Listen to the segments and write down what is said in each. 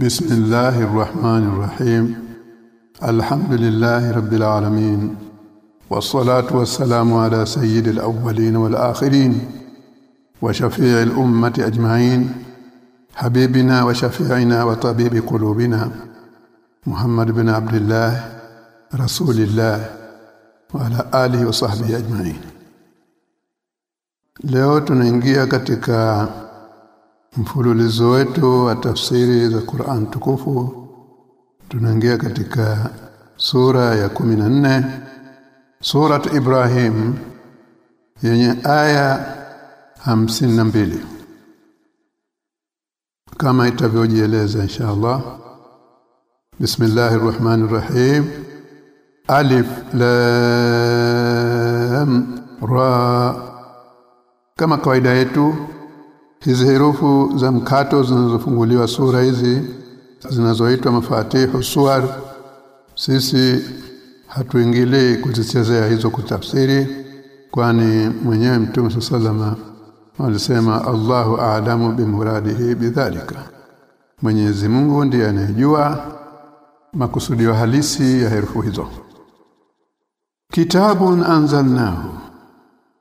بسم الله الرحمن الرحيم. الحمد لله رب العالمين. والصلاة والسلام على سيد الأولين والآخرين وشفيع الأمة أجمعين. حبيبنا وشفيعنا وطبيب قلوبنا محمد بن عبد الله رسول الله وعلى آله وصحبه أجمعين. Leo tunaingia mfululizo wetu wa tafsiri za Qur'an tukufu. Tunaingia katika sura ya 14 Surat Ibrahim yenye aya mbili kama itavyojieleza inshallah Bismillahir Rahmanir Rahim Alif Lam Ra kama kawaida yetu hizi herufu za mkato zinazofunguliwa sura hizi zinazoitwa mafatihu suwar sisi hatuingilii kuzichezea hizo kutafsiri kwani mwenyewe mtume sallama alisema Allahu a'lamu bimuradihi bidhalika. Mwenyezi Mungu ndiye anayejua makusudio halisi ya herufu hizo. Kitabun anzalnahu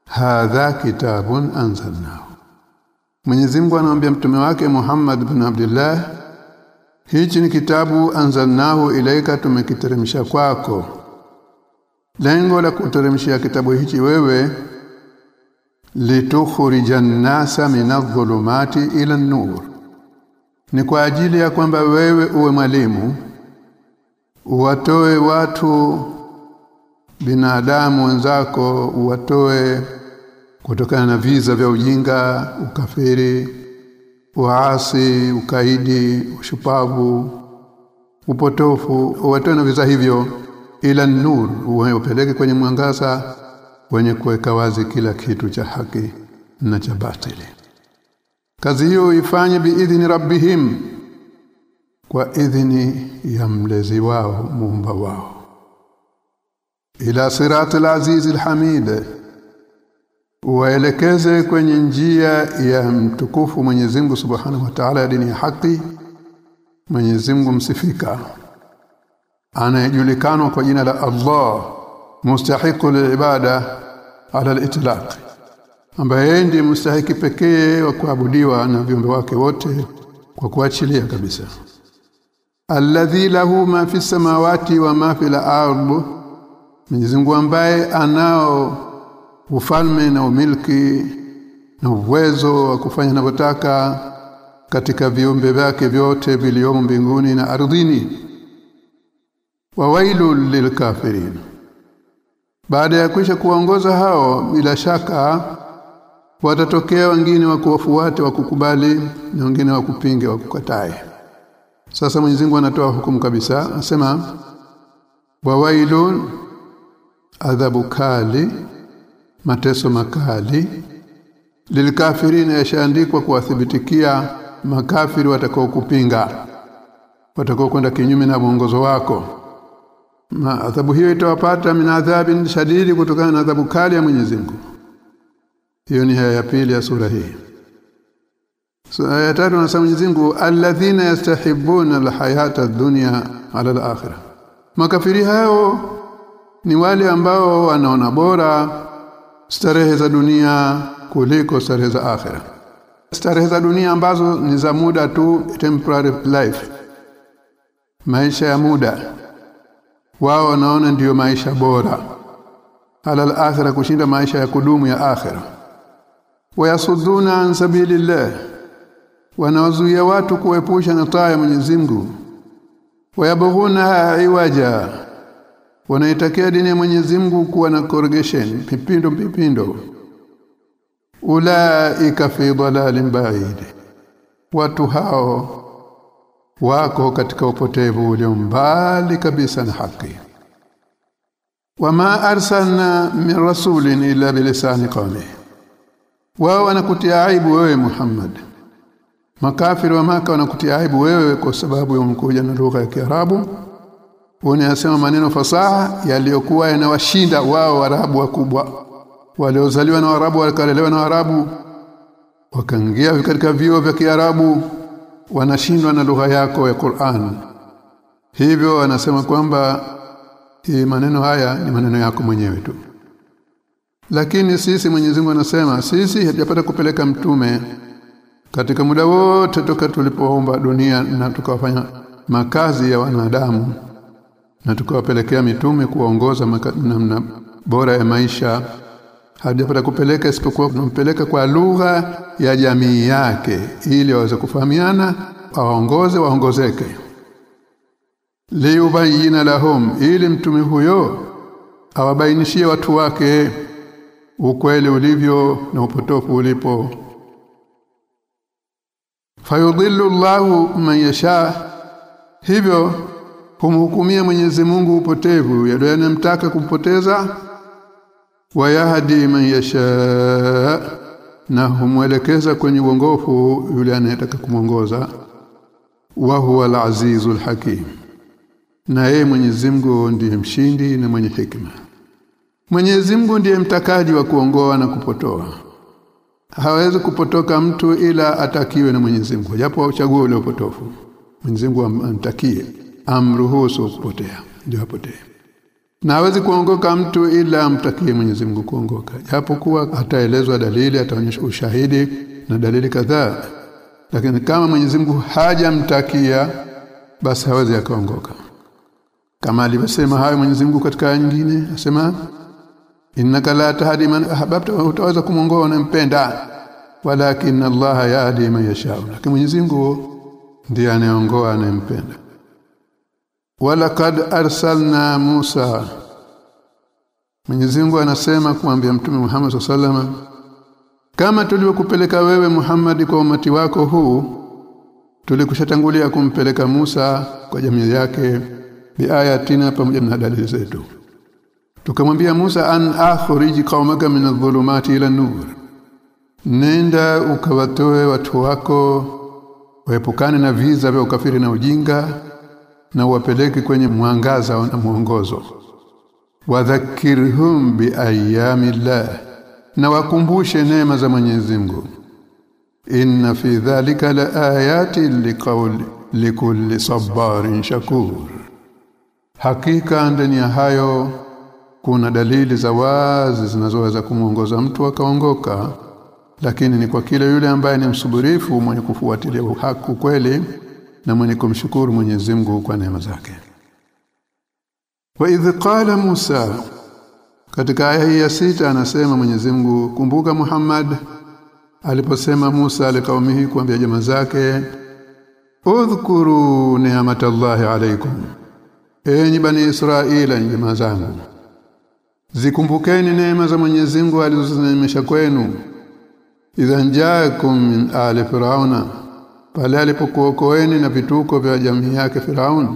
hadha kitabun anzalnahu Mwenyezi Mungu anamwambia mtume wake Muhammad bin Abdullah hichi ni kitabu anzalnahu ilaika tumekiteremsha kwako. Lengo la kuteremshia kitabu hichi wewe litukhrijan nasa minadh-dhulumati ila an-nur ni kwa ajili ya kwamba wewe uwe mwalimu uwatoe watu binadamu wenzako uwatoe kutokana na viza vya ujinga ukafiri uasi ukaidi ushupavu upotofu watoe na viza hivyo ila nur uwapeleke kwenye mwangaza wenye kuweka wazi kila kitu cha haki na cha batili. Kazi hiyo ifanye biidhni rabbihim kwa idhini ya mlezi wao muumba wao. Ila sirati azizil hamid waelekeze kwenye njia ya mtukufu Mwenyezi Mungu Subhanahu wa Ta'ala dini ya haki. Mwenyezi Mungu msifika. Anayejulikana kwa jina la Allah mustahiku ibada ala al-itlaq ambaye ndiye mustahiki pekee wa kuabudiwa na viumbe wake wote kwa kuachilia kabisa. Alladhi lahu ma fi samawati wa ma fi al-ardh Mwenyezi Mungu ambaye anao ufalme na umiliki na uwezo wa kufanya anavyotaka katika viumbe vyake vyote viliomo mbinguni na ardhini. Wawailu lilkafirin baada ya kuisha kuongoza hao bila shaka watatokea wengine wa kuwafuate wa kukubali na wengine wa kupinga wa kukatae. Sasa Mwenyezi Mungu anatoa hukumu kabisa anasema wawailun adhabu kali mateso makali lilkafirina yashaandikwa kuwathibitikia makafiri watakao kupinga watakao kwenda kinyume na mwongozo wako na adhabu hiyo itawapata min adhabin shadidi kutokana na adhabu kali ya Mwenyezi Mungu. Hiyo ni haya ya pili ya sura hii. Sura ya tatu anasema Mwenyezi Mungu alladhina yastahibuna alhayata ad-dunya ala al-akhirah. Makafiri hao ni wale ambao wanaona bora starehe za dunia kuliko starehe za akhira. Starehe za dunia ambazo ni za muda tu temporary life. Maisha ya muda. Wao wanaona ndiyo maisha bora. Alal akhira kushinda maisha ya kudumu ya akhira wayasuduna an sabilillah. Wanawazuia watu kuepusha na taa ya Mwenyezi Mungu. Wayabughuna iwaja wanaitakia dini ya Mwenyezi Mungu kuwa na korogesheni pipindo pipindo. Ulaika fi dalalin ba'id. Watu hao wako katika upotevu ulio mbali kabisa na haki. Wama arsalna min rasulin illa bilisani qawmi wao wanakutia aibu wewe Muhammad. Makafiri wa maka wanakutia aibu wewe kwa sababu umekuja na lugha ya Kiarabu unayasema maneno fasaha yaliyokuwa yanawashinda wao warabu wakubwa. Waliozaliwa na warabu wakalelewa na warabu wakaingia katika vio vya Kiarabu wanashindwa na lugha yako ya Qur'an. Hivyo wanasema kwamba hii maneno haya ni maneno yako mwenyewe tu. Lakini sisi Mwenyezi Mungu anasema sisi hatujapata kupeleka mtume katika muda wote toka tulipoomba dunia na tukawafanya makazi ya wanadamu na tukawapelekea mitume kuwaongoza namna bora ya maisha. Hajapata kupeleka isipokuwa kumpeleka kwa lugha ya jamii yake ili waweze kufahamiana waongoze waongozeke. Liyubayina lahum ili mtume huyo awabainishie watu wake ukweli ulivyo na upotofu ulipo. Fayudhillu Allahu man yasha hivyo kumhukumia Mwenyezi Mungu upotevu. Yale anamtaka kumpoteza wayahdi man yasha na humwelekeza kwenye uongofu yule anayetaka kumwongoza wa huwa al-azizul hakim. Na yeye Mwenyezi Mungu ndiye mshindi na mwenye hikima Mwenyezi Mungu ndiye mtakaji wa kuongoa na kupotoa. Hawezi kupotoka mtu ila atakiwe na Mwenyezi Mungu japo uchague ule upotofu. Mwenyezi Mungu amtakie amruhusu kupotea ndio apotee. Na hawezi kuongoka mtu ila amtakie Mwenyezi Mungu kuongoka. Japokuwa ataelezwa dalili ataonyesha ushahidi na dalili kadhaa. Lakini kama Mwenyezi Mungu hajamtakia basi hawezi akaongoka. Kama alivyosema hayo Mwenyezi Mungu katika nyingine asema innaka la tahdi man ahbabta utaweza kumwongoa unampenda walakin Allah yahdi man yasha lakini Mwenyezi Mungu ndiye anayeongoa anayempenda walaqad arsalna Musa. Mwenyezi Mungu anasema kumwambia Mtume Muhammad sallallahu kama tulivyokupeleka wewe Muhammad kwa umati wako huu tulikushatangulia kumpeleka Musa kwa jamii yake biayatina pamoja na dalili zetu. Tukamwambia Musa an akhrij qaumaka min adh-dhulumati ila nur nenda ukawatoe watu wako waepukane na viza vya ukafiri na ujinga na uwapeleke kwenye mwangaza na mwongozo. Wadhakirhum biayamillah na wakumbushe neema za Mwenyezi Mungu. Inna fi dhalika laayatin liqawli likulli sabarin shakur. Hakika ndani ya hayo kuna dalili za wazi zinazoweza kumuongoza mtu akaongoka lakini ni kwa kile yule ambaye ni msubirifu mwenye kufuatilia haki kweli na mwenye kumshukuru Mwenyezi Mungu kwa neema zake. Wa idh qala Musa katika aya ya sita anasema Mwenyezi Mungu kumbuka Muhammad aliposema Musa alikaumihi kuambia jamaa zake udhkuru ni'matallahi alaykum enyi bani Israila jamaa zangu. Zikumbukeni neema za Mwenyezi Mungu alizozinemesha kwenu. Idhan jaakum min ali firauna pale alipokuokoeni na vituko vya jamii yake Firaun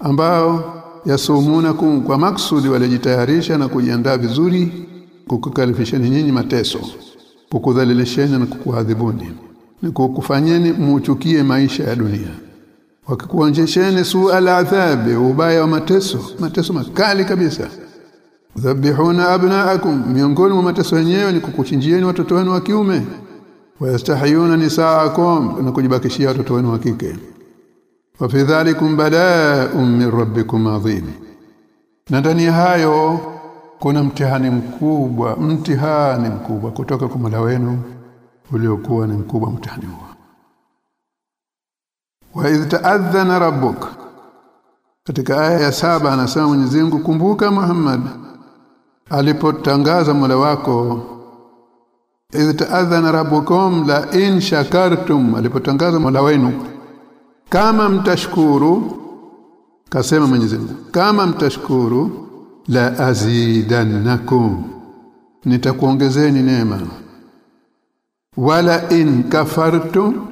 ambao yasumuna kum kwa maksudi walijitayarisha na kujiandaa vizuri kukukalifisheni nyinyi mateso kukudhalilisheni na kukuadhibuni ni kukufanyeni muuchukie maisha ya dunia wakikuonjesheni suu aladhabi ubaya wa mateso mateso makali kabisa. Dhabihuna abnaakum miongoni mwa mateso yenyewe ni kukuchinjieni watoto wenu wa kiume wayastahiyuna nisaakum na kujibakishia watoto wenu wa kike wa fi dhalikum bala'un min rabbikum adhim na ndani hayo kuna mtihani mkubwa mtihani mkubwa kutoka kwa Mola wenu uliokuwa ni mkubwa mtihani huo wa idh ta'adhana rabbuk katika aya ya saba anasema Mwenyezi Mungu kumbuka Muhammad alipotangaza Mola wako idh ta'adhana rabbukum la in shakartum alipotangaza Mola wenu kama mtashukuru kasema Mwenyezi Mungu kama mtashukuru la azidannakum nitakuongezeni neema. Wala in kafartum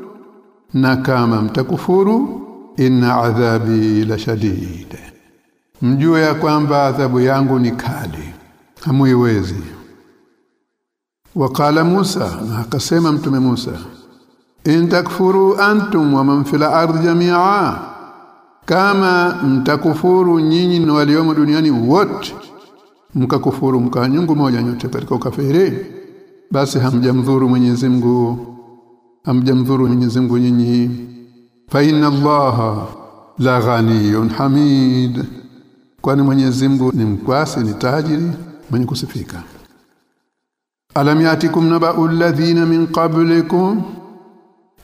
na kama mtakufuru inna adhabi la shadid. Mjue ya kwamba adhabu yangu ni kali hamuiwezi wakala Musa na akasema mtume Musa in takfuru antum wa man fil ardi jami'a kama mtakufuru nyinyi na waliomo duniani wote mkakufuru mkanyungu moja nyote katika ukafiri basi hamjamdhuru Mwenyezi Mungu hamjamdhuru Mwenyezi Mungu nyinyi. Fa inna allaha la ghaniyun hamid. Kwani Mwenyezi Mungu ni mkwasi ni tajiri mwenye kusifika alam yatikum naba'u alladhina min qablikum?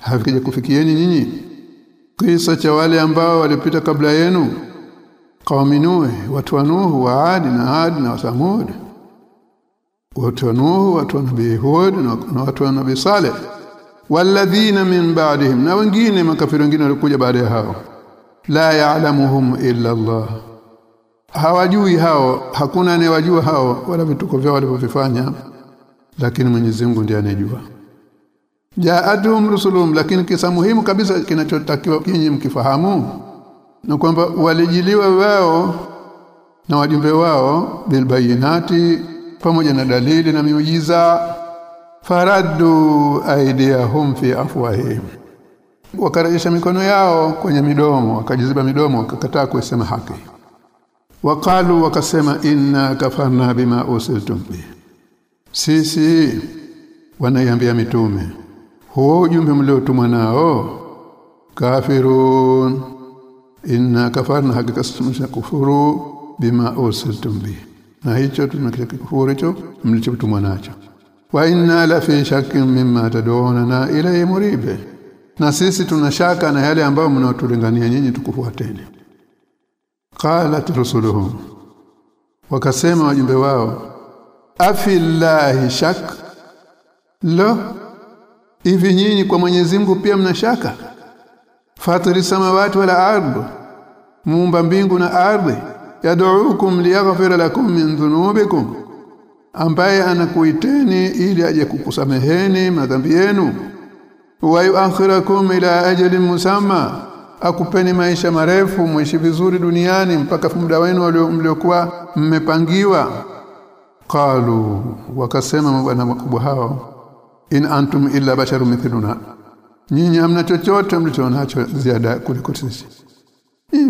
Hakija kufikieni nyinyi kisa cha wale ambao walipita kabla yenu? Qaumi nuh watu wa nuh wa adi na adi na samud watu wa nuh watu wa nabii hud na watu wa nabii saleh. Walladhina min ba'dihim na wengine makafiri wengine walikuja baada ya hao. La ya'lamuhum illa Allah. Hawajui hao hakuna anayewajua hao wala vituko vyao walivyofanya lakini Mwenyezi Mungu ndiye anejua jaatuhum rusulum lakini kisa muhimu kabisa kinachotakiwa kinyi mkifahamu na kwamba walijiliwa wao na wajumbe wao bilbayinati pamoja na dalili na miujiza. Faraddu aidiyahum fi afwahihim. Wakarejesha mikono yao kwenye midomo wakajiziba midomo wakakataa kusema haki. Wakalu wakasema inna kafarna bima usiltum bi sisi wanaiambia mitume huo ujumbe mliotumwa nao? Kafirun. Inna kafarna hakika kufuru bima usiltum bi na hicho tumekufuru hicho mlichotumwa nacho. Wa inna la fi shakkin mimma tad'una ilayhi muribe. Na sisi tunashaka na yale ambayo mnaotulingania nyinyi tukufuateni. Qalat rusuluhum. Wakasema wajumbe wao afillahi shak. Lo hivi nyinyi kwa Mwenyezi Mungu pia mnashaka fatiri samawati wala ardhi muumba mbingu na ardhi yad'ukum liyaghfira lakum min dhunubikum ambaye anakuiteni ili aje kukusameheni madhambi yenu. Wa yuakhirakum ila ajalin musamma akupeni maisha marefu mwishi vizuri duniani mpaka muda wenu mliokuwa mmepangiwa qalu wakasema mabwana makubwa hao in antum illa basharun mithluna nyinyi hamna chochote mlichonacho ziada kuliko sisi.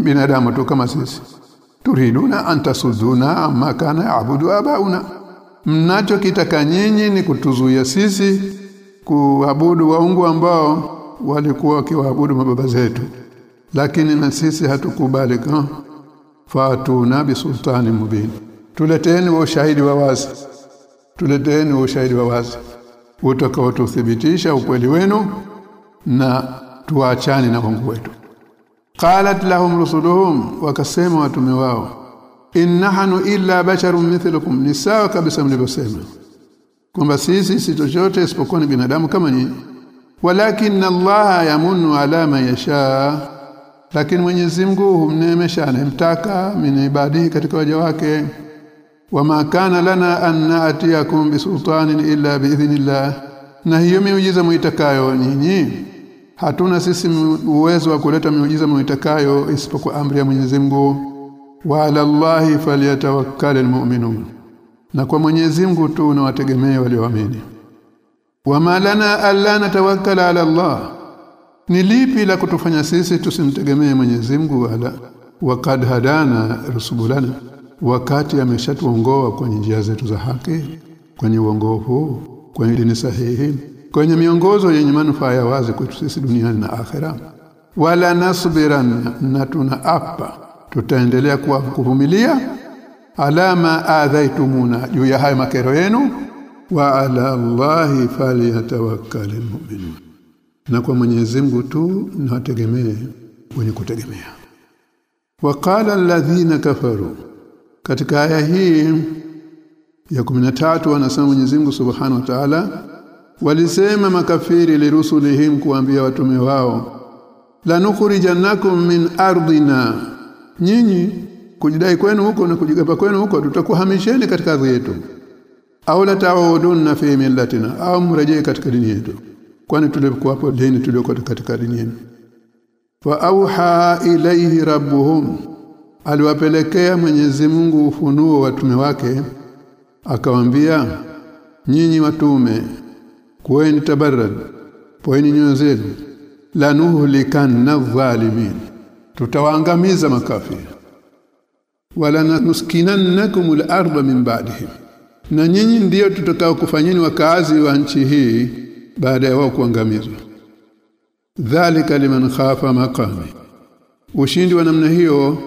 Binadamu tu kama sisi. Turiduna antasuduna amma kana yaabudu abauna. Mnachokitaka nyinyi ni kutuzuia sisi kuabudu waungu ambao walikuwa wakiwaabudu mababa zetu. Lakini na sisi hatukubali fatuna bisultani mubin tuleteni wa ushahidi wa wazi. Tuleteni wa ushahidi wa wazi. Utakao tuthibitisha ukweli wenu na tuachane na Mungu wetu. Qalat lahum rusuluhum wakasema watume wao innahanu illa basharun mithlukum. Ni sawa kabisa mlivyosema kwamba sisi si chochote isipokuwa ni binadamu kama nyinyi. Walakin Allah yamunu ala man yasha lakini Mwenyezi Mungu humnemesha anemtaka min ibadihi katika waja wake wama kana lana an na'tiyakum bisultanin illa biidhnillah. Na hiyo miujiza muitakayo nyinyi hatuna sisi uwezo wa kuleta miujiza muitakayo isipokuwa amri ya Mwenyezi Mungu. Wa ala Allahi falyatawakkalul na kwa Mwenyezi Mungu tu unawategemea walioamini. Wama lana alla natawakkala ala Allah. Ni lipi la kutufanya sisi tusimtegemee Mwenyezi Mungu? Wala wakad hadana rusulana wakati ameshatuongoa kwenye njia zetu za haki kwenye uongofu kwenye dini sahihi kwenye miongozo yenye manufaa ya wazi kwetu sisi duniani na akhera wala nasbiran na tunaapa tutaendelea kuwa kuvumilia alama adhaitumuna juu ya haya makero yenu wa ala Allahi falyatawakkalul mu'minun na kwa Mwenyezi Mungu tu nawategemee wenye kutegemea. Waqala alladhina kafaru katika aya hii ya 13 anasema Mwenyezi Mungu Subhanahu wa Ta'ala walisema makafiri lirusulihim kuambia watume wao la nukhrijannakum min ardina. Nyinyi kujidai kwenu huko na kujigamba kwenu huko tutakuhamisheni katika ardhi yetu. Au la taudunna fi millatina au mrejee katika dini yetu kwani tulikuwa hapo dini tuliokuwa katika dini yenu. Fa auha ilayhi rabbuhum aliwapelekea Mwenyezi Mungu ufunuo watume wake akawambia nyinyi watume kuweni tabarrad poeni nyoyo zenu. La nuhlikanna dhalimin tutawaangamiza makafiri. Wala nuskinannakum al-ardha min ba'dihim. Na nyinyi ndiyo tutakao kufanyeni wakaazi wa nchi hii baada ya wao kuangamizwa. Dhalika liman khafa maqami. Ushindi wa namna hiyo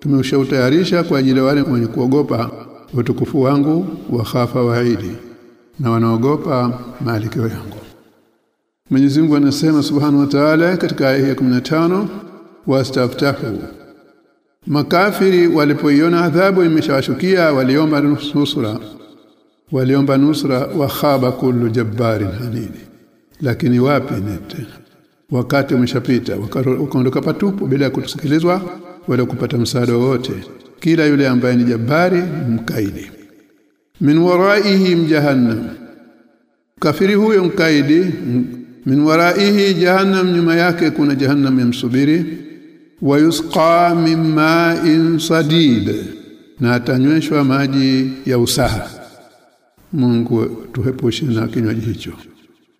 tumeushautayarisha kwa ajili wale wenye kuogopa utukufu wangu wa khafa waidi na wanaogopa maalikio yangu. Mwenyezi Mungu anasema Subhanahu wa Ta'ala katika aya ya 15 wastaftahu. Makafiri walipoiona adhabu imeshawashukia waliomba nusura waliomba nusra wa khaba kullu jabbarin hanini lakini wapi nete wakati umeshapita wakaondoka patupu bila ya kutusikilizwa wala kupata msaada wote kila yule ambaye ni jabari mkaidi. Min waraihim jahannam kafiri huyo mkaidi min waraihi jahannam nyuma yake kuna jahannam wa yusqa min ma'in sadid na atanyweshwa maji ya usaha. Mungu tuhepushe na kinywaji hicho.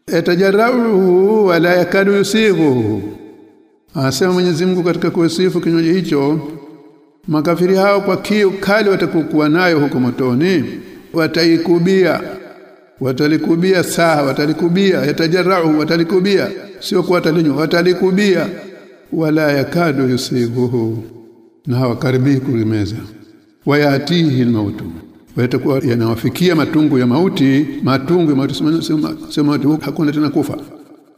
Etajarauhu wala yakadu yusighu Anasema Mwenyezi Mungu katika kusifu kinywaji hicho makafiri hao kwa kiu kali watakokuwa nayo huko motoni. Wataikubia watalikubia saa watalikubia yatajarau watalikubia sio kwa watalinywa watalikubia. Wala yakadu yusibuhu na hawakaribii kulimeza. Wayatihi almautu watakuwa yanawafikia matungu ya mauti matungu ya mauti sema hakuna tena kufa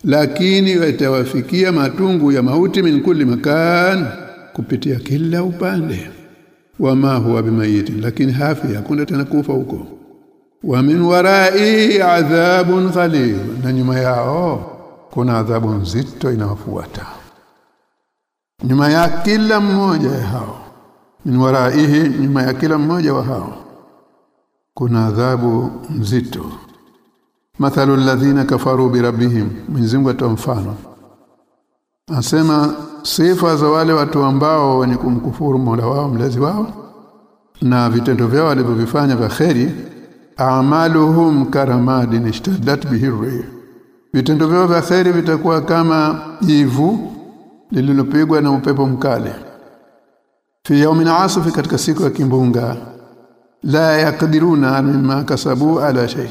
lakini watawafikia matungu ya mauti min kulli makan kupitia kila upande. Wama huwa bimayiti lakini hafi hakuna tena kufa huko. Wa min warai adhabun ghalib na nyuma yao kuna adhabu nzito inawafuata. Nyuma ya kila mmoja ya hao. Min waraihi nyuma ya kila mmoja wa hao. Kuna adhabu nzito mathalu alladhina kafaru birabbihim Mwenyezi Mungu mfano. Anasema sifa za wale watu ambao wenye kumkufuru Mola wao mlezi wao na vitendo vyao walivyovifanya vya kheri amaluhum karamadin ishtaddat bihi rih vitendo vyao vya kheri vitakuwa kama jivu lililopigwa na upepo mkali. Fi yawmin asif katika siku ya kimbunga. La yaqdiruna mimma kasabu ala shay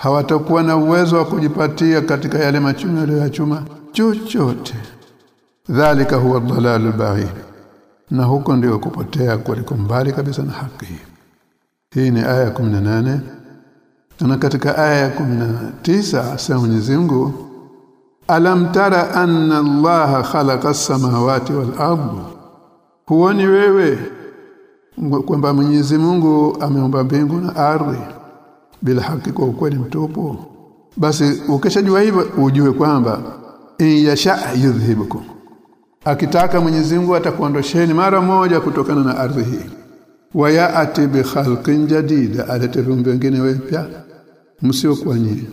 hawatakuwa na uwezo wa kujipatia katika yale machuma chuma chochote. Dhalika huwa dhalalul ba'id. Na huko ndio kupotea kuliko mbali kabisa na haki. Hii ni aya 18 na katika aya 19 asema Mwenyezi Mungu alam tara anna allaha khalaqa as-samawati wal ardh huoni wewe kwamba Mwenyezi Mungu ameumba mbingu na ardhi bila haki kwa ukweli mtupu. Basi ukishajua hivyo ujue kwamba in yasha yudhibukum akitaka Mwenyezi Mungu atakuondosheni mara moja kutokana na ardhi hii. Wayaati bi khalqin jadid alete viumbe wapya msiokuwa nyinyi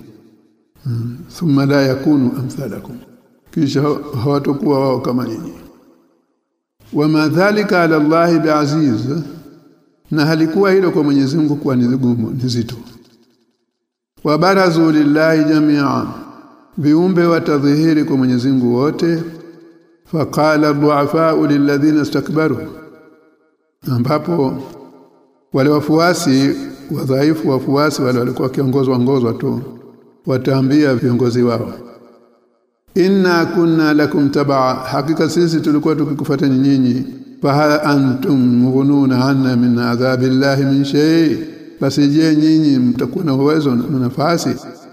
hmm. thumma la yakunu amthalakum. Kisha hawatakuwa wao kama nyinyi. Wama dhalika ala Allah biaziz na halikuwa hilo kwa Mwenyezi Mungu kuwa ni zigumu ni wabarazu lillahi jami'an viumbe watadhihiri kwa Mwenyezi Mungu wote. Faqala du'afa'u lilladhina istakbaru. Ambapo wale wafuasi wadhaifu wafuasi wale walikuwa kiongozwa ngozwa tu wataambia viongozi wao inna kunna lakum tabaa hakika sisi tulikuwa tukikufuateni nyinyi. Fa antum mughununa anna min adhabillahi min shay basi je nyinyi mtakuwa na uwezo na nafasi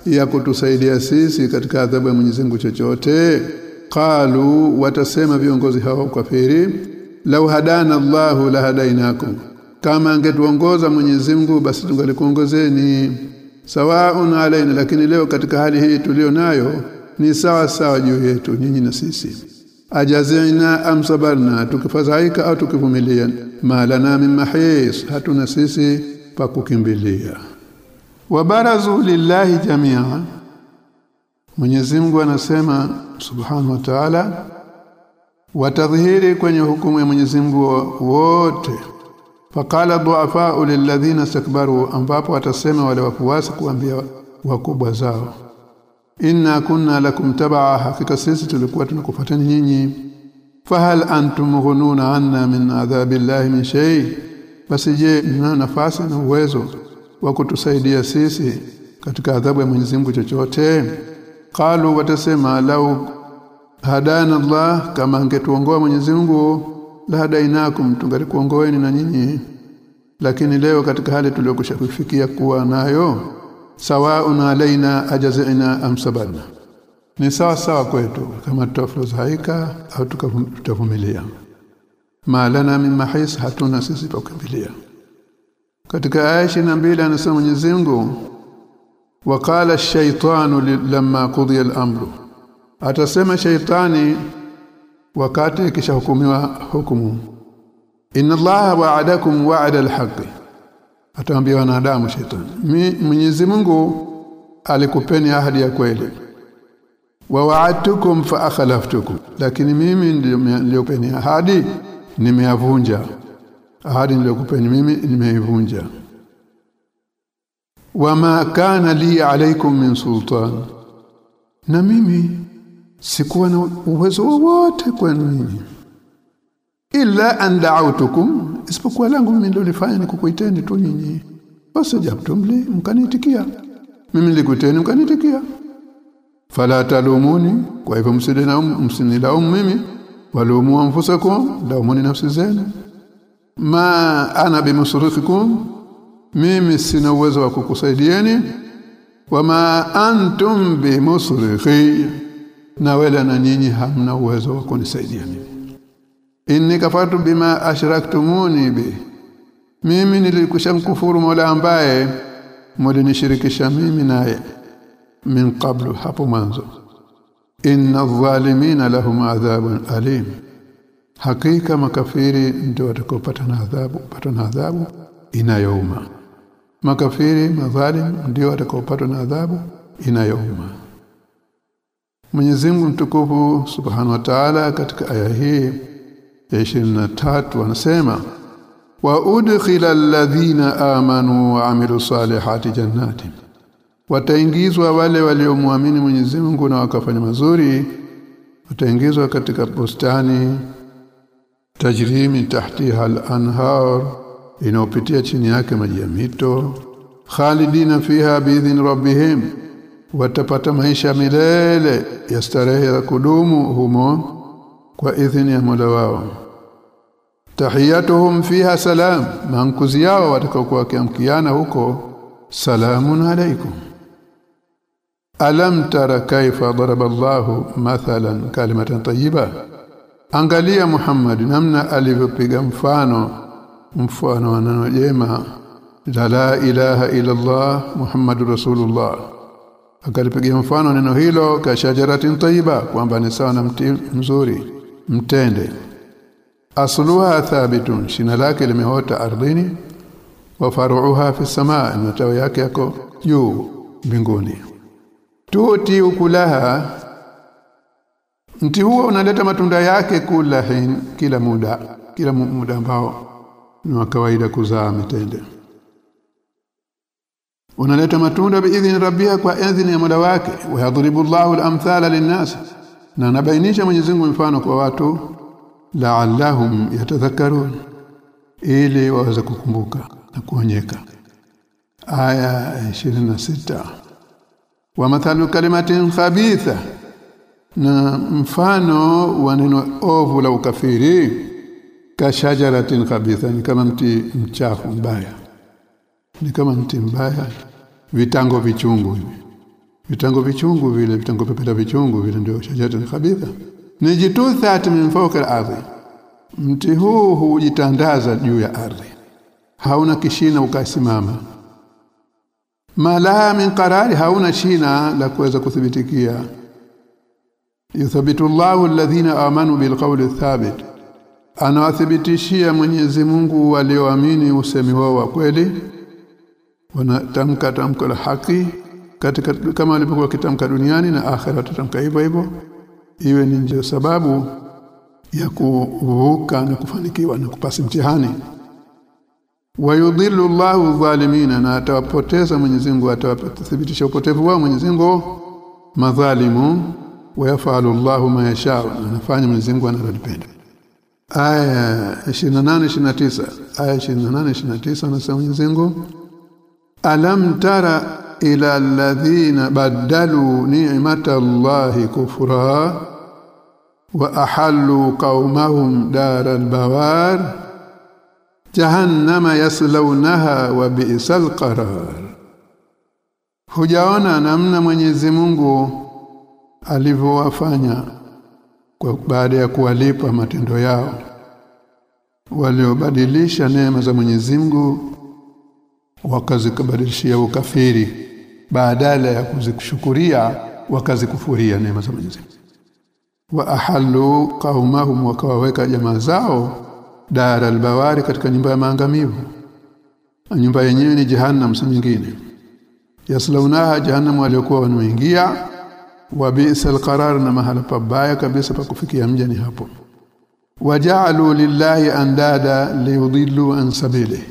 ya kutusaidia sisi katika adhabu ya Mwenyezi Mungu chochote? Qalu watasema viongozi hao kafiri lau hadana Allahu la hadainakum. Kama angetuongoza Mwenyezi Mungu basi tungalikuongozeni. Sawaun alaina lakini leo katika hali hii tulio nayo ni sawa sawa juu yetu nyinyi na sisi. Ajazina am sabarna tukifadhaika au tukivumilia? Malana min mahis hatuna sisi pa kukimbilia. Wabarazu lillahi jamia. Mwenyezi Mungu anasema subhanahu wa ta'ala watadhihiri kwenye hukumu ya Mwenyezi Mungu wote. Faqala duafau lilladhina istakbaru ambapo watasema wale wafuasi kuambia wakubwa zao inna kunna lakum tabaa hakika sisi tulikuwa tunakufuatani nyinyi. Fahal antum ghununa anna min adhabillahi min shay basi je mna nafasi na uwezo wa kutusaidia sisi katika adhabu ya Mwenyezi Mungu chochote? Qalu watasema lau hadana Allah kama angetuongoa Mwenyezi Mungu la hadainakum tungalikuongoeni na nyinyi. Lakini leo katika hali tuliyokushafikia kuwa nayo sawaun alaina ajazina am sabana ni sawa sawa kwetu kama tutafuzaika au tutavumilia malana min mahis hatuna sisi pa kukimbilia. Katika aya mbili anasema Mwenyezi Mungu waqala ash-shaytanu lamma qudiya al-amru. Atasema shaytani wakati kishahukumiwa hukumu. Inna allaha wa'adakum wa'ada al-haqq. Ataambia wanadamu shaytani Mwenyezi Mungu alikupeni ahadi ya kweli. Wa wa'adtukum fa akhlaftukum lakini mimi ndio niliyopeni ahadi nimeavunja ahadi niliyokupeni mimi nimeivunja. Wama kana li alaikum min sultan. Na mimi sikuwa na uwezo wowote kwenu nyinyi. Illa an da'awtukum isipokuwa langu mimi ndio nilifanya nikukuiteni tu nyinyi. Basi li mkanitikia. Mimi nilikuiteni mkanitikia. Fala talumuni kwa hivyo msinilaumu mimi walumu anfusakum laumuni nafsi zenu. Ma ana bimusrifikum mimi sina uwezo wa kukusaidieni. Wama antum bimusrikhi na wala na nyinyi hamna uwezo wa kunisaidia mimi inni kafartu bima ashraktumuni bi. Mimi nilikushamkufuru Mola ambaye mlinishirikisha mimi naye min qablu hapo mwanzo inna adh-dhalimina lahum adhabun alim hakika makafiri ndio watakopata na adhabu pata na adhabu inayouma makafiri madhalim ndio watakaopatwa na adhabu inayouma Mwenyezi Mungu mtukufu Subhanahu wa Ta'ala katika aya hii ya 23 anasema wa udkhila alladhina amanu wa amilu salihati jannatin wataingizwa wale waliomwamini Mwenyezi Mungu na wakafanya mazuri wataingizwa katika bustani tajri min tahtiha al-anhar inaopitia chini yake maji ya mito khalidina fiha biidhni rabbihim. Watapata maisha milele ya starehe ya kudumu humo kwa idhini ya Mola wao. Tahiyatuhum fiha salam mankuzi yao watakaokuwa kiamkiana huko salamun alaikum alam tara kaifa daraba Allahu mathalan kalimatan tayyiba? Angalia Muhammad namna alivyopiga mfano mfano wa neno jema. La ilaha illa Allah Muhammadur Rasulullah. Akalipiga mfano neno hilo ka shajaratin tayyiba kwamba ni sawa na mti mzuri mtende. Asluha thabitun shina lake limeota ardhini. Wa faruha fi samaa matawi yake yako juu mbinguni tuti ukulaha. Mti huo unaleta matunda yake kula hin, kila muda kila muda ambao ni wa kawaida kuzaa mitende. Unaleta matunda biidhni rabbia kwa idhni ya mola wake. Wa llahu al-amthala lin-nas. Na nabainisha Mwenyezi Mungu mfano kwa watu la'allahum yatadhakkarun. Ili waweze kukumbuka na kuonyeka. Aya 26 wa mathalu kalimatin khabitha na mfano wa neno ovu la ukafiri ka shajaratin khabitha ni kama mti mchafu mbaya ni kama mti mbaya vitango vichungu hivi. Vitango vichungu vile vitango pepeta vichungu vile ndio shajaratin khabitha ni jituthat min fawqa al-ardh mti huu hujitandaza juu ya ardhi. Hauna kishina ukasimama malaha min qarari hauna shina la kuweza kuthibitikia. Yuthabitu Allahu alladhina amanu bilqawli thabit. Anawathibitishia Mwenyezi Mungu walioamini usemi wao wa kweli. Wanatamka tamko la haki katika kama walivyokuwa kitamka duniani na akhera watatamka hivyo hivyo. Iwe ni ndio sababu ya kuvuka na kufanikiwa na kupasi mtihani wayudhillu Allahu dhalimina na atawapoteza Mwenyezi Mungu atawathibitisha upotevu wao Mwenyezi Mungu. Madhalimu wayafalu Allahu ma yasha anafanya Mwenyezi Mungu anayopenda aya 28 29 aya 28 29 anasema Mwenyezi Mungu alam tara ila alladhina badalu ni'mata Allahi kufra wa ahallu qaumahum daral bawar jahannama yaslaunaha wa bi'sal qarar. Hujaona namna Mwenyezi Mungu alivyowafanya kwa baada ya kuwalipa matendo yao. Waliobadilisha neema za Mwenyezi Mungu wakazikabadilishia ukafiri. Badala ya kuzishukuria wakazikufuria neema za Mwenyezi Mungu. Wa ahallu qaumahum wakawaweka jamaa zao dara albawari katika nyumba ya maangamivu. Nyumba yenyewe ni jahannam si nyingine. Yaslaunaha jahannam waliokuwa wanaingia wa bi'sal qarar na mahala pabaya kabisa pa kufikia mja ni hapo. Waja'alu lillahi andada liyudillu an sabili.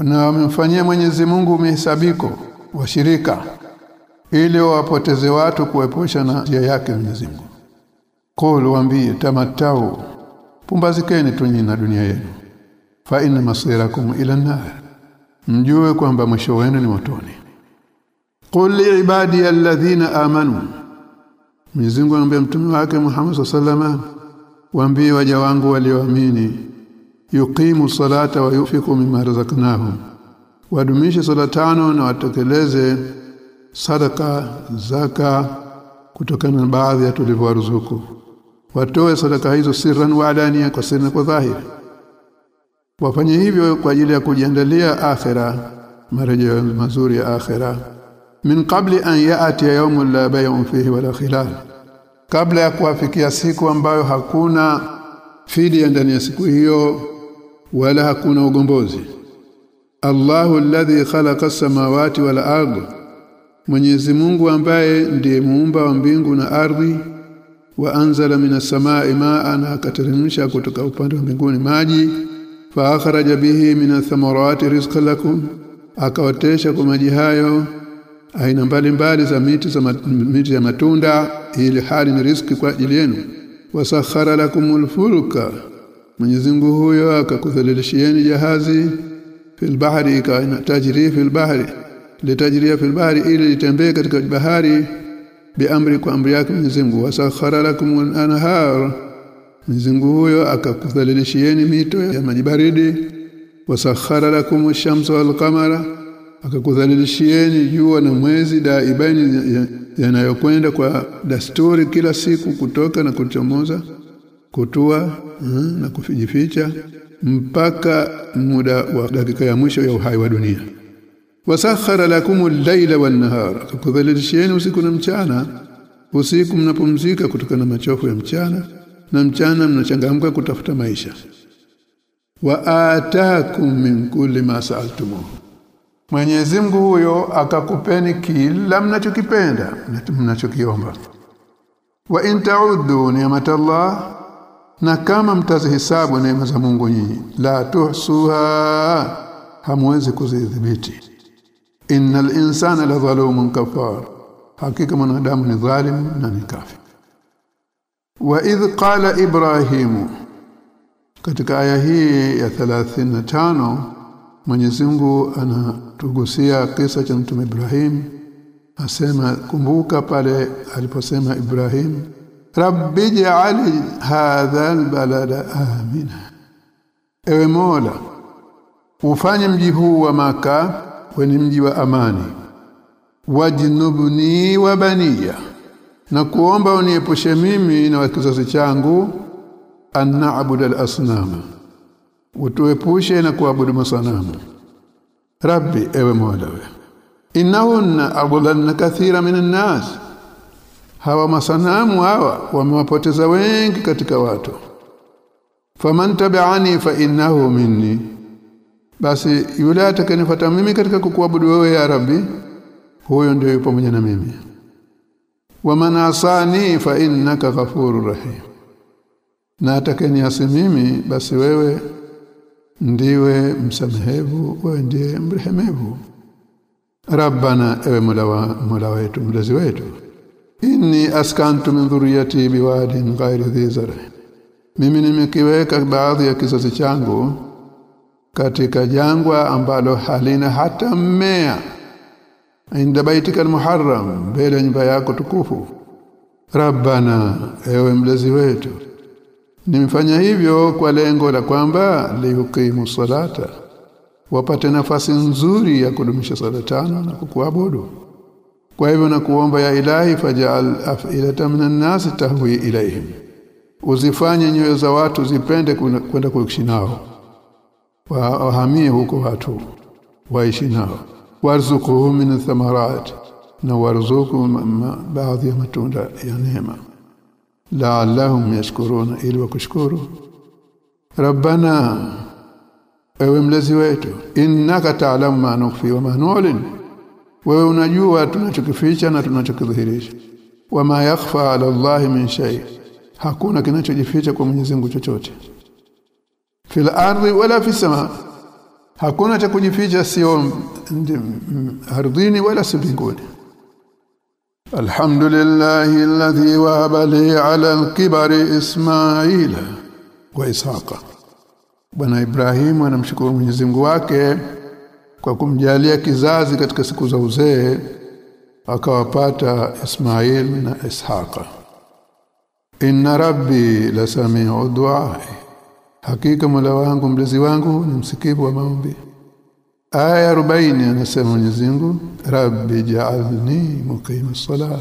Na wamemfanyia Mwenyezi Mungu mihesabiko washirika ili wapoteze watu kuepusha na njia yake Mwenyezi Mungu. Qul waambie tamatau pumbazikeni tu na dunia yenu. Fa inna masirakum ila nar mjue kwamba mwisho wenu ni motoni. Qul li ibadi alladhina amanu. Mwenyezi Mungu mtume wake Muhammad sallallahu waambie waja wangu walioamini yuqimu salata wa yufiku mimma razaqnahum. Wadumishe sala tano na watekeleze sadaka zaka kutokana na baadhi ya tulivyowaruzuku watoe sadaka hizo sirran wa alania kwa siri na kwa dhahiri. Wafanye hivyo kwa ajili ya kujiandalia akhira marejeo mazuri ya akhira. Min qabli an yaati yawmun la bay'un fihi wala khilal. Kabla ya kuafikia siku ambayo hakuna fidia ndani ya siku hiyo wala hakuna ugombozi. Allahu alladhi khalaqa as-samawati wal ardh Mwenyezi Mungu ambaye ndiye muumba wa mbingu na ardhi wa anzala minas samai ma'an akateremsha kutoka upande wa mbinguni maji. Fa akhraja bihi minath thamarati rizqan lakum akaotesha kwa maji hayo aina mbalimbali za miti za mat, miti ya matunda ili hali ni riziki kwa ajili yenu. Wasakhara lakumul fulka Mwenyezi Mungu huyo akakudhalilishieni jahazi fil bahri ka tajri fil bahri litajria fil bahri ili litembee katika bahari biamri kwa amri yake Mwenyezi Mungu. Wasakhara lakum anhar Mwenyezi huyo akakudhalilishieni mito ya maji baridi. Wasakhara lakumush shamsa wal qamara akakudhalilishieni jua na mwezi daibaini yanayokwenda kwa dasturi kila siku kutoka na kuchomoza kutua uh, na kufijificha mpaka muda wa dakika ya mwisho ya uhai wa dunia wasakhara lakum al-layla wan nahara akakudhalilishieni usiku na mchana usiku mnapumzika kutokana na machofu ya mchana na mchana mnachangamka kutafuta maisha wa atakum min kulli ma sa'altumuhu Mwenyezi Mungu huyo akakupeni kila mnachokipenda mnachokiomba. Wa in ta'uddu ni'matallah na kama mtazihesabu neema za Mungu nyinyi la tuhsuha hamwezi kuzidhibiti. Innal insana la dhalumun kafar. Hakika mwanadamu ni dhalim na ni kafir. Wa idh qala Ibrahimu katika aya hii ya 35 Mwenyezi Mungu anatugusia kisa cha mtume Ibrahim asema kumbuka pale aliposema Ibrahim Rabbi ja'al hadha albalada amina Ewe Mola ufanye mji huu wa maka weni mji wa amani. Wajnubni wa baniya. Na kuomba uniepushe mimi na kizazi changu an na'budu al-asnama. Utuepushe na kuabudu masanamu. Rabbi ewe mola innahunna abudanna kathira minan nas. Hawa masanamu hawa wamewapoteza wengi katika watu. Faman tabi'ani fa innahu minni basi yule atakayenifuata mimi katika kukuabudu wewe ya rabbi huyo ndio yupo pamoja na mimi. Waman asani fa innaka ghafurur rahim. Na atakayeniasi mimi basi wewe ndiwe msamehevu wewe ndiye mrehemevu rabbana ewe mola wa mola wetu mlezi wetu inni askantu min dhurriyyati biwadin ghairi dhi mimi nimekiweka baadhi ya kizazi changu katika jangwa ambalo halina hata mmea. Inda baitika almuharram mbele nyumba yako tukufu. Rabbana ewe mlezi wetu nimefanya hivyo kwa lengo la kwamba liukimu salata wapate nafasi nzuri ya kudumisha sala tano na kukuabudu. Kwa hivyo na kuomba ya ilahi fajal afilata minan nas tahwi ilaihim uzifanye nyoyo za watu zipende kwenda kuishi nao wahamie huko watu waishi nao. Warzuquhum min thamarat na warzuku baadhi ya matunda ya neema. La'allahum yashkuruna ili wakushukuru. Rabbana ewe mlezi wetu innaka ta'lamu ma nukhfi wa ma nu'lin. Wewe unajua tunachokificha na tunachokidhihirisha. Wama yakhfa 'ala Allah min shay. Hakuna kinachojificha kwa Mwenyezi Mungu chochote fil ardi wala fi sama. Hakuna cha kujificha sio ardhini wala si mbinguni. Alhamdulillahi alladhi wahaba li ala al-kibari ismaila wa ishaqa. Bwana ibrahim anamshukuru Mwenyezi Mungu wake kwa kumjalia kizazi katika siku za uzee akawapata Ismail na Ishaqa. Inna rabbi lasami'u du'ai. du'a hakika mola wangu mlezi wangu ni msikivu wa maombi. Aya 40 anasema Mwenyezi Mungu rabbi ja'alni muqimas salah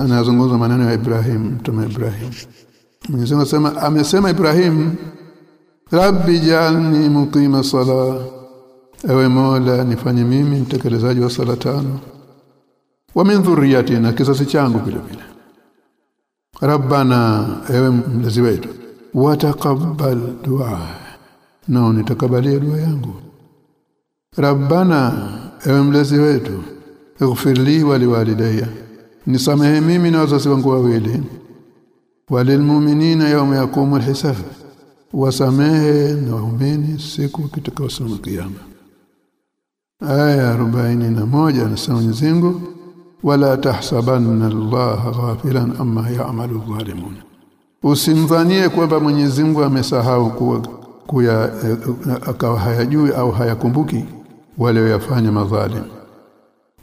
anazungumza maneno ya Ibrahim mtume Ibrahim. Mwenyezi Mungu anasema amesema Ibrahim rabbi ja'alni muqimas salah ewe mola nifanye mimi mtekelezaji wa sala tano. Wa min dhurriyati na kizazi changu vile vile. Rabbana ewe mlezi wetu wataqabbal dua. Nao nitakabalia dua yangu. Rabbana ewe mlezi wetu ighfirli wa liwalidayya nisamehe mimi na wazazi wangu wawili. Walilmu'minina yawma yaqumu alhisab wasamehe na waumini siku kitakayosimama kiyama. Aya 41 anasema Mwenyezi Mungu wala tahsabanna Allah ghafilan amma ya'malu zalimun usimdhanie kwamba Mwenyezi Mungu amesahau kuwa kuya akawa hayajui au hayakumbuki wale yafanya madhalim.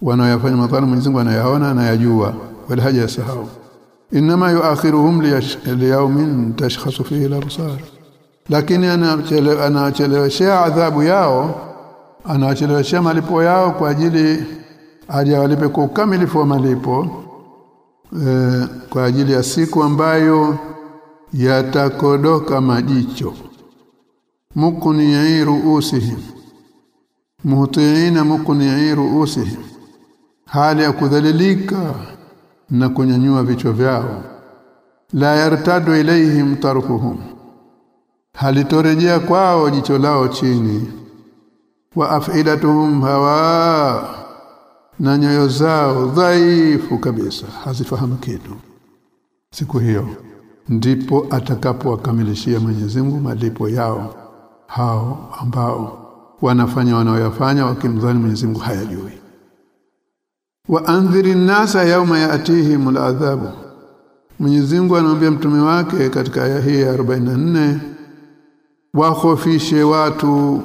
Wanaoyafanya madhalim Mwenyezi Mungu anayaona anayajua wala hajasahau inma yuakhiruhum liyawmin tashkhasu fihi al-absar. Lakini anacheleweshea adhabu yao anacheleweshea malipo yao kwa ajili aje walipe kwa ukamilifu wa malipo e, kwa ajili ya siku ambayo yatakodoka majicho. Mukuni ruusihim mukuni ruusihim hali ya kudhalilika na kunyanyua vichwa vyao. La yartadu ilaihim tarfuhum halitorejea kwao jicho lao chini. Wa afidatuhum hawa. Na nyoyo zao dhaifu kabisa. Hazifahamu kitu. Siku hiyo ndipo atakapowakamilishia Mwenyezi Mungu malipo yao hao ambao wanafanya wanaoyafanya wakimdhani Mwenyezi Mungu hayajui. Wa andhiri nasa yauma yatihim aladhabu. Mwenyezi Mungu anamwambia mtume wake katika aya hii ya 44 wakhofishe watu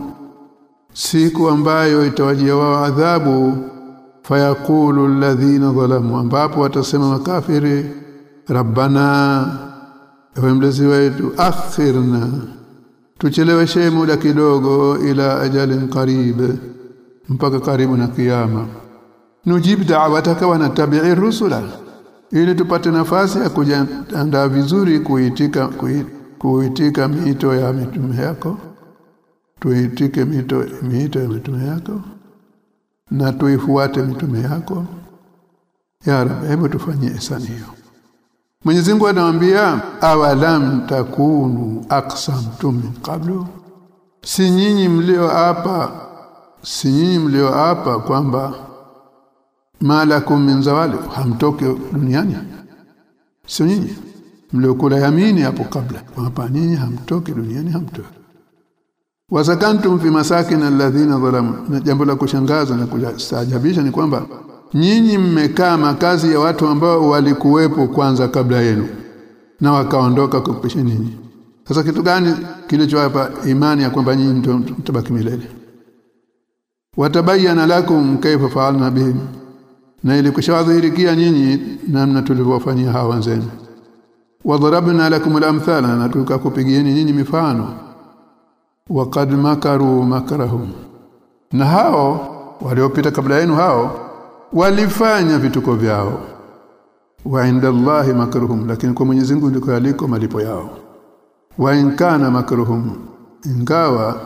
siku ambayo itawajia wao adhabu fayaqulu alladhina zalamu ambapo watasema makafiri rabbana ewe mlezi wetu akhirna. Tucheleweshe muda kidogo ila ajalin qarib mpaka karibu na kiyama. Nujib da'wataka wa natabi'i rusula ili tupate nafasi ya kujiandaa vizuri kuitika kuitika mito ya mitume yako. Tuitike mito mito ya mitume yako na tuifuate mitume yako. Ya Rabbi hebu tufanyie sana hiyo Mwenyezi Mungu anawaambia awalam takunu aqsamtum min qablu? Si nyinyi mlio hapa si nyinyi mlio hapa kwamba malakum min zawali hamtoke duniani? Si nyinyi. Mliokula yamini hapo kabla hapa nyinyi hamtoke duniani hamtoke wasakantum fi masakin alladhina zalamu. Jambo la kushangaza na kustaajabisha ni kwamba nyinyi mmekaa makazi ya watu ambao walikuwepo kwanza kabla yenu na wakaondoka kupisha nyinyi sasa kitu gani kilichowapa imani ya kwamba nyinyi mtabaki milele? Watabayana lakum kaifa fa'alna bihim na ili kushawadhihirikia nyinyi namna tulivyowafanyia hawa wenzenu. Wadharabna lakum alamthala na tukakupigieni nyinyi mifano. Waqad makaru makrahum na hao waliopita kabla yenu hao walifanya vituko vyao. Wa indallahi makruhum lakini kwa Mwenyezi Mungu ndiko yaliko malipo yao. Wa inkana makruhum ingawa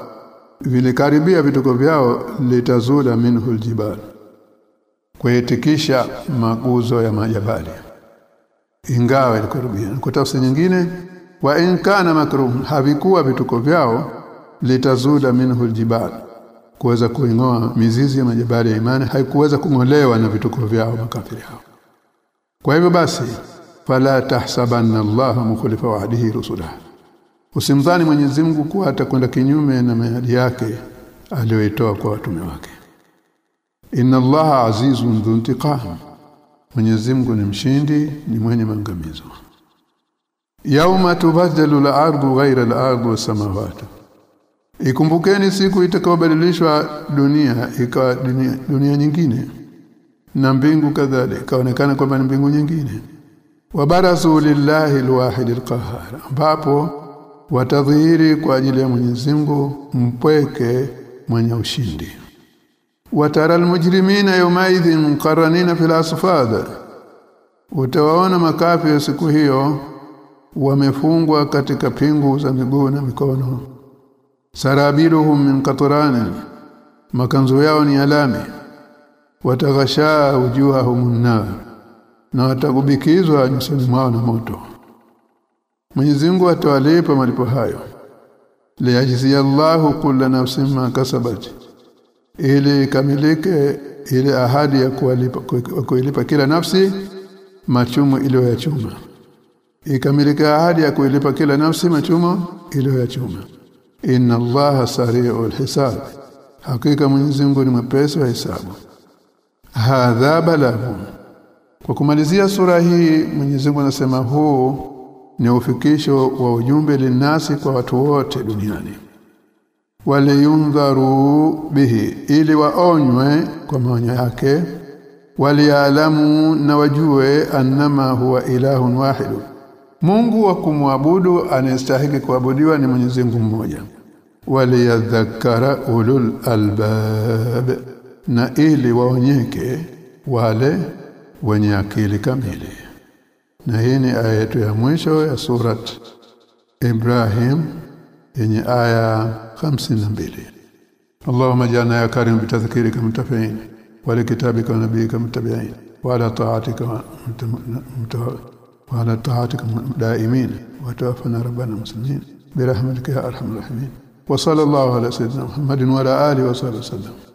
vilikaribia vituko vyao litazula minhu aljibal kuitikisha maguzo ya majabali. Ingawa ilikaribia kwa nyingine wa inkana makruhum havikuwa vituko vyao litazula minhu aljibal kuweza kuingoa mizizi ya majabali ya imani haikuweza kungolewa na vituko vyao makafiri hao. Kwa hivyo basi fala tahsabanna Allah mukhlifa wa'dihi rusulah usimdhani Mwenyezi Mungu kuwa atakwenda kinyume na miadi yake aliyoitoa kwa watume wake. Inna Allah azizun dhuntiqam Mwenyezi Mungu ni mshindi ni mwenye mangamizo yauma tubaddalu al-ardu ghayra al-ardu was-samawati Ikumbukeni siku itakayobadilishwa dunia ikawa dunia, dunia nyingine. Na mbingu kadhalika ikaonekana kwamba ni mbingu nyingine. Wabarazu lillahi alwahid alqahhar ambapo watadhihiri kwa ajili ya Mwenyezi Mungu mpweke mwenye ushindi. Watara almujrimina yawmaidhin muqarranina fil asfad utawaona makafi siku hiyo wamefungwa katika pingu za miguu na mikono sarabiluhum min qatran makanzu yao ni alami wataghasha wujuhahum nar na watagubikizwa nyusoni mwao na moto. Mwenyezi Mungu atawalipa malipo hayo. Liyajizi Allahu kulla nafsin ma kasabat ili kamilike ile ahadi ya kuwalipa kuilipa kila nafsi machumo iliyoyachuma. Ikamilika ahadi ya kuilipa kila nafsi machumo iliyoyachuma inna allaha sari'ul hisab. Hakika Mwenyezi Mungu ni mwepesi wa hisabu. Hadha balaghu. Kwa kumalizia sura hii Mwenyezi Mungu anasema huu ni ufikisho wa ujumbe linasi kwa watu wote duniani. Waliyundharu bihi ili waonywe kwa maonyo yake. Walialamu na wajue annama huwa ilahun wahidu Mungu wa kumwabudu anastahili kuabudiwa ni Mwenyezi Mungu mmoja. Waliyadhakara ulul albab na ili waonyeke wale wenye akili kamili. Na hii ni aya yetu ya mwisho ya surat Ibrahim yenye aya 52 Allahumma jana ya karim bitadhkirika mutafaini wa likitabika wa nabiyika mutabi'in wa وعلى طاعتك دائمين وتوفنا ربنا المسلمين برحمتك يا أرحم الراحمين. وصلى الله على سيدنا محمد وعلى آله وصحبه وسلم.